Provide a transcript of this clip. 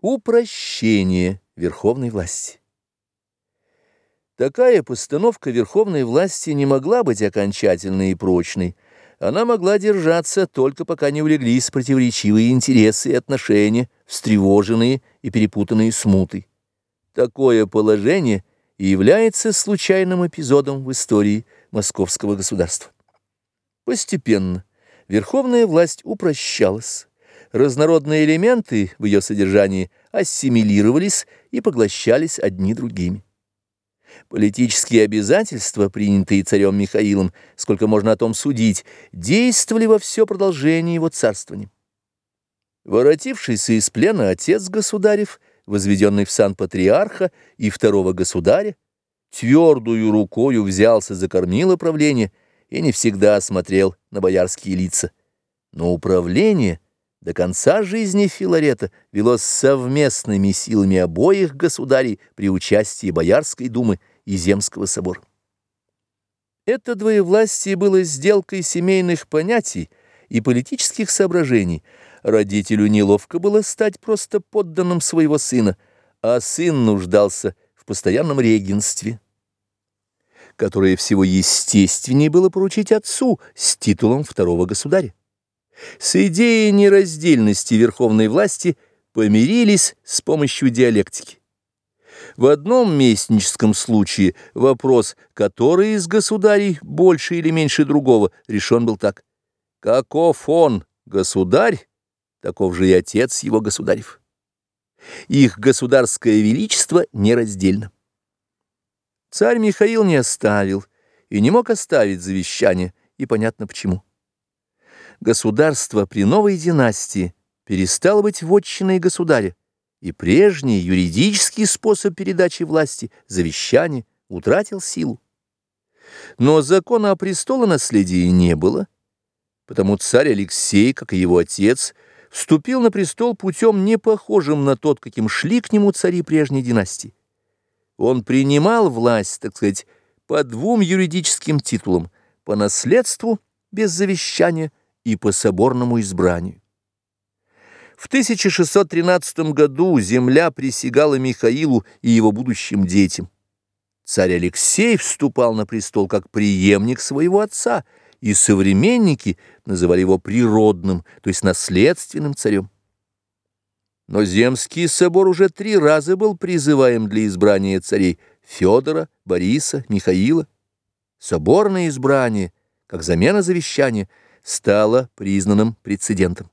Упрощение верховной власти. Такая постановка верховной власти не могла быть окончательной и прочной. Она могла держаться только пока не улеглись противоречивые интересы и отношения, встревоженные и перепутанные смутой. Такое положение и является случайным эпизодом в истории московского государства. Постепенно верховная власть упрощалась разнородные элементы в ее содержании ассимилировались и поглощались одни другими. Политические обязательства, принятые царем Михаилом, сколько можно о том судить, действовали во все продолжение его царствования. Воротившийся из плена отец государев, возведенный в сан патриарха и второго государя, твердую рукою взялся за кормило правления и не всегда смотрел на боярские лица. Но управление — до конца жизни Филарета велось совместными силами обоих государей при участии Боярской думы и Земского собора. Это двоевластие было сделкой семейных понятий и политических соображений. Родителю неловко было стать просто подданным своего сына, а сын нуждался в постоянном регенстве, которое всего естественнее было поручить отцу с титулом второго государя. С идеей нераздельности верховной власти помирились с помощью диалектики. В одном местническом случае вопрос, который из государей больше или меньше другого, решен был так. Каков он, государь, таков же и отец его государев. Их государское величество нераздельно. Царь Михаил не оставил и не мог оставить завещание, и понятно почему государство при новой династии перестало быть вотчиной государя, и прежний юридический способ передачи власти, завещание, утратил силу. Но закона о престолонаследии не было, потому царь Алексей, как и его отец, вступил на престол путем не похожим на тот, каким шли к нему цари прежней династии. Он принимал власть, так сказать, по двум юридическим титулам, по наследству, без завещания, и по соборному избранию. В 1613 году земля присягала Михаилу и его будущим детям. Царь Алексей вступал на престол как преемник своего отца, и современники называли его природным, то есть наследственным царем. Но Земский собор уже три раза был призываем для избрания царей Федора, Бориса, Михаила. Соборное избрание, как замена завещания – стало признанным прецедентом.